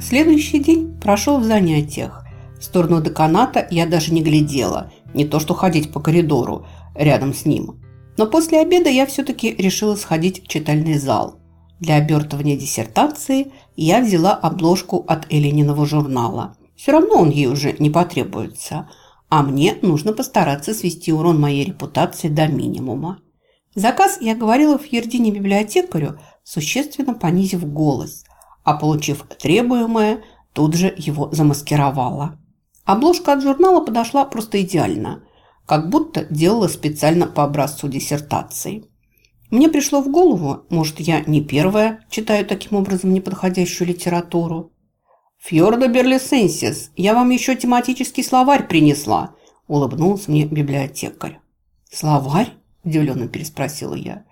Следующий день прошел в занятиях. В сторону деканата я даже не глядела, не то что ходить по коридору рядом с ним. Но после обеда я все-таки решила сходить в читальный зал. Для обертывания диссертации я взяла обложку от Элениного журнала. Все равно он ей уже не потребуется, а мне нужно постараться свести урон моей репутации до минимума. Заказ я говорила в Ердине библиотекарю, существенно понизив голос, а получив требуемое, тут же его замаскировала. Обложка от журнала подошла просто идеально, как будто делала специально по образцу диссертации. Мне пришло в голову, может, я не первая читаю таким образом неподходящую литературу. «Фьордо Берлисенсис, я вам еще тематический словарь принесла», – улыбнулась мне библиотекарь. «Словарь?» – удивленно переспросила я.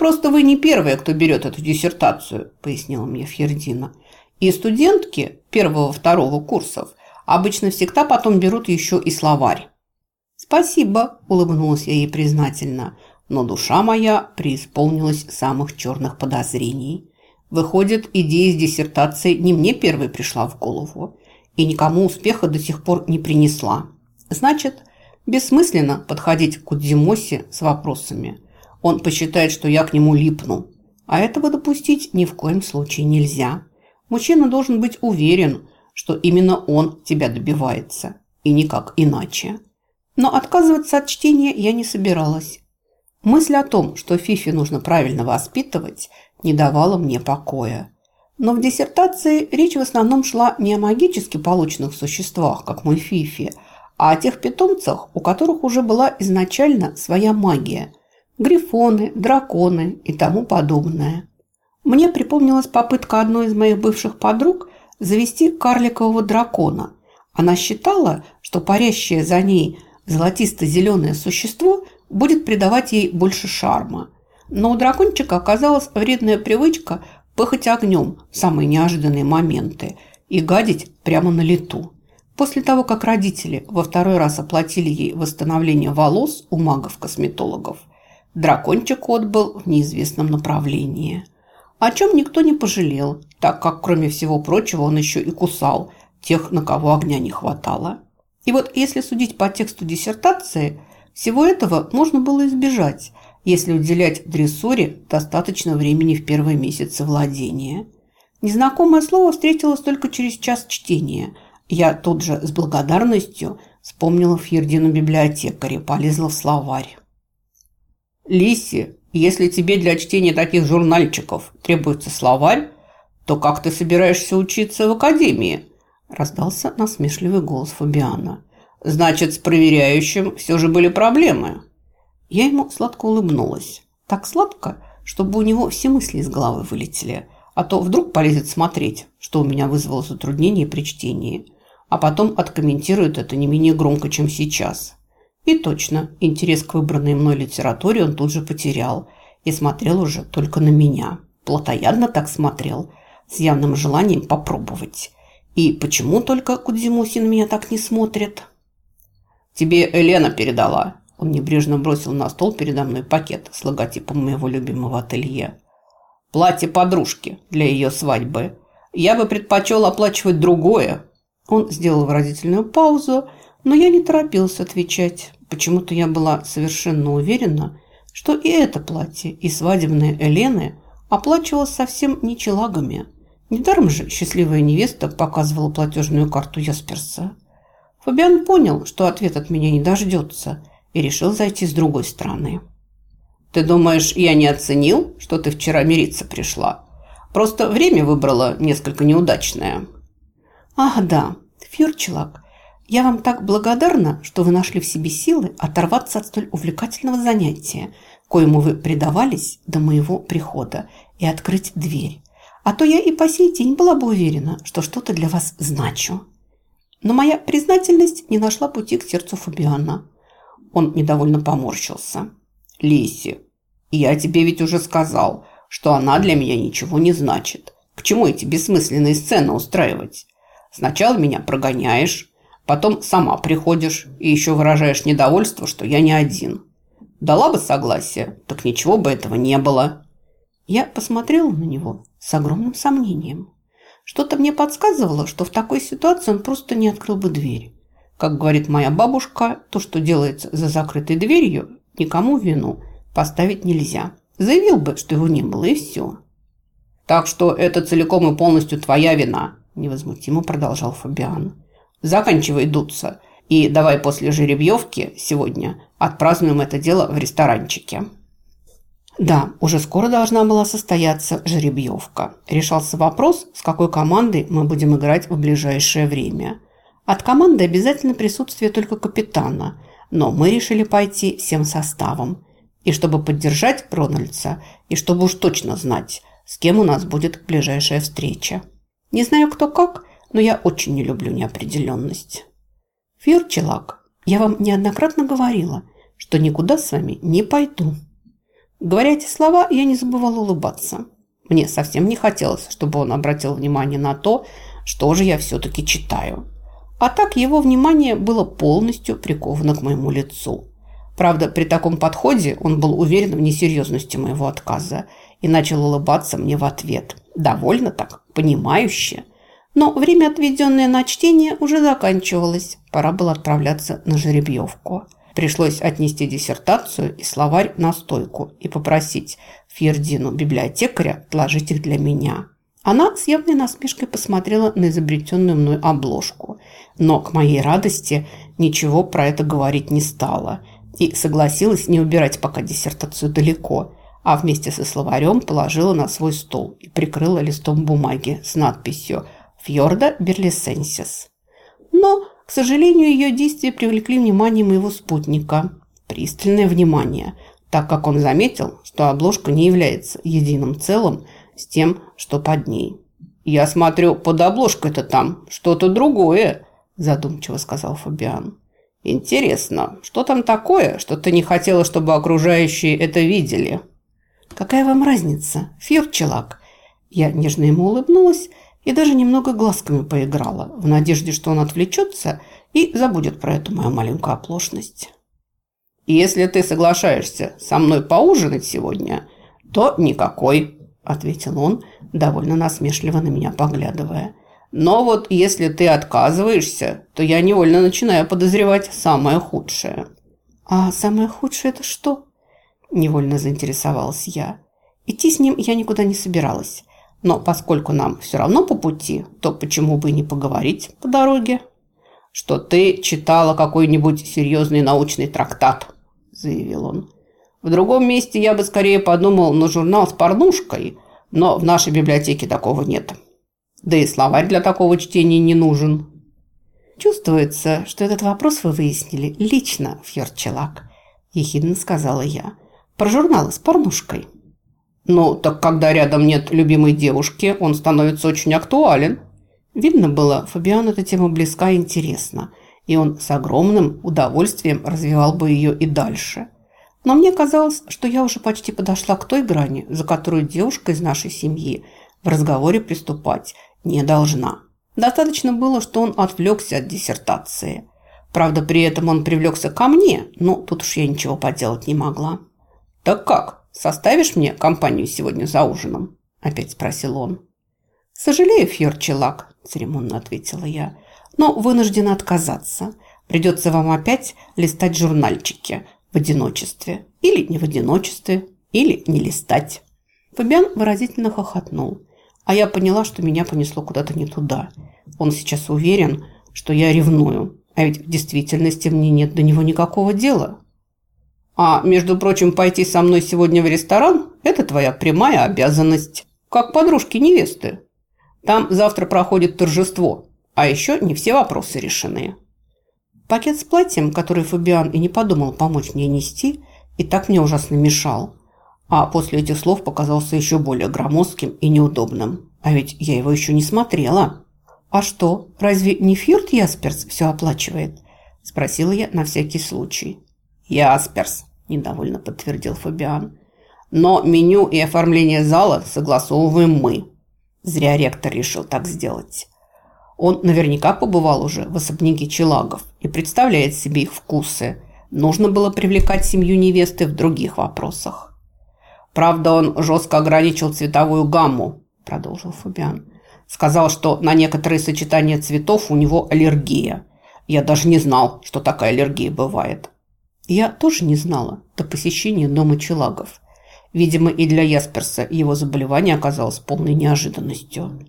«Просто вы не первая, кто берет эту диссертацию», – пояснила мне Фьердина. «И студентки первого-второго курсов обычно всегда потом берут еще и словарь». «Спасибо», – улыбнулась я ей признательно – но душа моя преисполнилась самых черных подозрений. Выходит, идея с диссертацией не мне первой пришла в голову и никому успеха до сих пор не принесла. Значит, бессмысленно подходить к Кудзимосе с вопросами. Он посчитает, что я к нему липну. А этого допустить ни в коем случае нельзя. Мужчина должен быть уверен, что именно он тебя добивается, и никак иначе. Но отказываться от чтения я не собиралась. Мысль о том, что Фифи нужно правильно воспитывать, не давала мне покоя. Но в диссертации речь в основном шла не о магически полученных существах, как мой Фифи, а о тех питомцах, у которых уже была изначально своя магия – грифоны, драконы и тому подобное. Мне припомнилась попытка одной из моих бывших подруг завести карликового дракона. Она считала, что парящее за ней золотисто-зеленое существо – будет придавать ей больше шарма. Но у дракончика оказалась вредная привычка пыхать огнем в самые неожиданные моменты и гадить прямо на лету. После того, как родители во второй раз оплатили ей восстановление волос у магов-косметологов, дракончик отбыл в неизвестном направлении. О чем никто не пожалел, так как, кроме всего прочего, он еще и кусал тех, на кого огня не хватало. И вот если судить по тексту диссертации – всего этого можно было избежать, если уделять дрессуре достаточно времени в первые месяцы владения. Незнакомое слово встретилось только через час чтения. Я тут же с благодарностью вспомнила Фьердину библиотекаря, полезла в словарь. «Лиси, если тебе для чтения таких журнальчиков требуется словарь, то как ты собираешься учиться в академии?» раздался насмешливый голос Фабиана. Значит, с проверяющим все же были проблемы. Я ему сладко улыбнулась. Так сладко, чтобы у него все мысли из головы вылетели. А то вдруг полезет смотреть, что у меня вызвало затруднение при чтении. А потом откомментирует это не менее громко, чем сейчас. И точно, интерес к выбранной мной литературе он тут же потерял. И смотрел уже только на меня. Платоядно так смотрел, с явным желанием попробовать. И почему только Кудзимусин меня так не смотрит?» «Тебе Елена передала». Он небрежно бросил на стол передо мной пакет с логотипом моего любимого ателье. «Платье подружки для ее свадьбы. Я бы предпочел оплачивать другое». Он сделал выразительную паузу, но я не торопился отвечать. Почему-то я была совершенно уверена, что и это платье, и свадебные Элены оплачивалось совсем не челагами. Недаром же счастливая невеста показывала платежную карту Ясперса. Фабиан понял, что ответ от меня не дождется, и решил зайти с другой стороны. «Ты думаешь, я не оценил, что ты вчера мириться пришла? Просто время выбрала несколько неудачное». «Ах, да, Фюрчелак, я вам так благодарна, что вы нашли в себе силы оторваться от столь увлекательного занятия, коему вы предавались до моего прихода, и открыть дверь. А то я и по сей день была бы уверена, что что-то для вас значу». Но моя признательность не нашла пути к сердцу Фабиана. Он недовольно поморщился. «Лиси, я тебе ведь уже сказал, что она для меня ничего не значит. К чему эти бессмысленные сцены устраивать? Сначала меня прогоняешь, потом сама приходишь и еще выражаешь недовольство, что я не один. Дала бы согласие, так ничего бы этого не было». Я посмотрела на него с огромным сомнением. Что-то мне подсказывало, что в такой ситуации он просто не открыл бы дверь. Как говорит моя бабушка, то, что делается за закрытой дверью, никому вину поставить нельзя. Заявил бы, что его не было, и все. «Так что это целиком и полностью твоя вина», – невозмутимо продолжал Фабиан. «Заканчивай дуться, и давай после жеребьевки сегодня отпразднуем это дело в ресторанчике». Да, уже скоро должна была состояться жеребьевка. Решался вопрос, с какой командой мы будем играть в ближайшее время. От команды обязательно присутствие только капитана, но мы решили пойти всем составом. И чтобы поддержать Рональдса, и чтобы уж точно знать, с кем у нас будет ближайшая встреча. Не знаю кто как, но я очень не люблю неопределенность. Фьюрчелак, я вам неоднократно говорила, что никуда с вами не пойду. Говоря эти слова, я не забывала улыбаться. Мне совсем не хотелось, чтобы он обратил внимание на то, что же я все-таки читаю. А так его внимание было полностью приковано к моему лицу. Правда, при таком подходе он был уверен в несерьезности моего отказа и начал улыбаться мне в ответ. Довольно так, понимающе. Но время, отведенное на чтение, уже заканчивалось. Пора было отправляться на жеребьевку. Пришлось отнести диссертацию и словарь на стойку и попросить Фьердину, библиотекаря, отложить их для меня. Она с явной насмешкой посмотрела на изобретенную мной обложку, но, к моей радости, ничего про это говорить не стала и согласилась не убирать пока диссертацию далеко, а вместе со словарем положила на свой стол и прикрыла листом бумаги с надписью «Фьорда Берлисенсис». Но к сожалению, ее действия привлекли внимание моего спутника. Пристальное внимание, так как он заметил, что обложка не является единым целым с тем, что под ней. «Я смотрю, под обложкой-то там что-то другое», задумчиво сказал Фабиан. «Интересно, что там такое, что ты не хотела, чтобы окружающие это видели?» «Какая вам разница, Фьюрчелак?» Я нежно ему улыбнулась и даже немного глазками поиграла, в надежде, что он отвлечется и забудет про эту мою маленькую оплошность. «Если ты соглашаешься со мной поужинать сегодня, то никакой», – ответил он, довольно насмешливо на меня поглядывая. «Но вот если ты отказываешься, то я невольно начинаю подозревать самое худшее». «А самое худшее – это что?» – невольно заинтересовалась я. Идти с ним я никуда не собиралась. Но поскольку нам все равно по пути, то почему бы не поговорить по дороге? Что ты читала какой-нибудь серьезный научный трактат, заявил он. В другом месте я бы скорее подумал на журнал с порнушкой, но в нашей библиотеке такого нет. Да и словарь для такого чтения не нужен. Чувствуется, что этот вопрос вы выяснили лично, Фьорчелак, ехидно сказала я. Про журналы с порнушкой. Ну, так когда рядом нет любимой девушки, он становится очень актуален. Видно было, Фабиану эта тема близка и интересна, и он с огромным удовольствием развивал бы ее и дальше. Но мне казалось, что я уже почти подошла к той грани, за которую девушка из нашей семьи в разговоре приступать не должна. Достаточно было, что он отвлекся от диссертации. Правда, при этом он привлекся ко мне, но тут уж я ничего поделать не могла. «Так как?» «Составишь мне компанию сегодня за ужином?» – опять спросил он. «Сожалею, Фьорчелак», – церемонно ответила я, – «но вынуждена отказаться. Придется вам опять листать журнальчики в одиночестве. Или не в одиночестве, или не листать». Фабиан выразительно хохотнул, а я поняла, что меня понесло куда-то не туда. Он сейчас уверен, что я ревную, а ведь в действительности мне нет до него никакого дела. А, между прочим, пойти со мной сегодня в ресторан – это твоя прямая обязанность. Как подружки невесты. Там завтра проходит торжество, а еще не все вопросы решены. Пакет с платьем, который Фабиан и не подумал помочь мне нести, и так мне ужасно мешал. А после этих слов показался еще более громоздким и неудобным. А ведь я его еще не смотрела. «А что, разве не Фьюрд Ясперс все оплачивает?» – спросила я на всякий случай. «Ясперс», недовольно подтвердил Фабиан. Но меню и оформление зала согласовываем мы. Зря ректор решил так сделать. Он наверняка побывал уже в особняке Челагов и представляет себе их вкусы. Нужно было привлекать семью невесты в других вопросах. Правда, он жестко ограничил цветовую гамму, продолжил Фабиан. Сказал, что на некоторые сочетания цветов у него аллергия. Я даже не знал, что такая аллергия бывает. Я тоже не знала до посещения дома Челагов. Видимо, и для Ясперса его заболевание оказалось полной неожиданностью.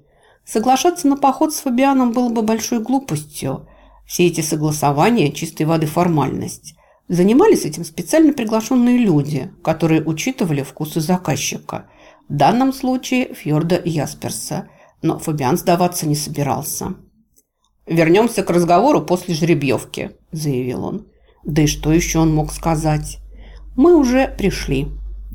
Соглашаться на поход с Фабианом было бы большой глупостью. Все эти согласования – чистой воды формальность. Занимались этим специально приглашенные люди, которые учитывали вкусы заказчика. В данном случае Фьорда Ясперса. Но Фабиан сдаваться не собирался. «Вернемся к разговору после жеребьевки», – заявил он. Да и что еще он мог сказать? «Мы уже пришли».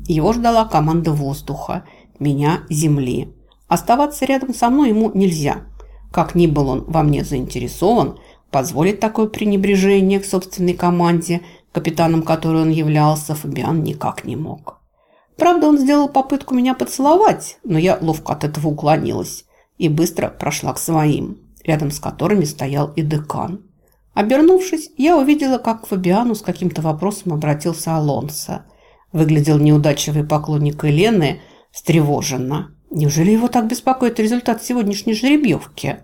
Его ждала команда воздуха, меня – земли. Оставаться рядом со мной ему нельзя. Как ни был он во мне заинтересован, позволить такое пренебрежение к собственной команде – капитаном которой он являлся, Фабиан никак не мог. Правда, он сделал попытку меня поцеловать, но я ловко от этого уклонилась и быстро прошла к своим, рядом с которыми стоял и декан. Обернувшись, я увидела, как к Фабиану с каким-то вопросом обратился Алонсо. Выглядел неудачливый поклонник Елены встревоженно. Неужели его так беспокоит результат сегодняшней жеребьевки?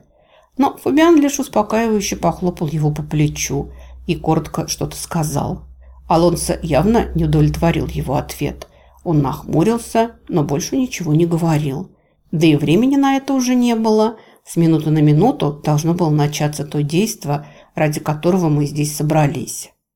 Но Фабиан лишь успокаивающе похлопал его по плечу – и коротко что-то сказал. Алонсо явно не удовлетворил его ответ. Он нахмурился, но больше ничего не говорил. Да и времени на это уже не было. С минуты на минуту должно было начаться то действо, ради которого мы здесь собрались.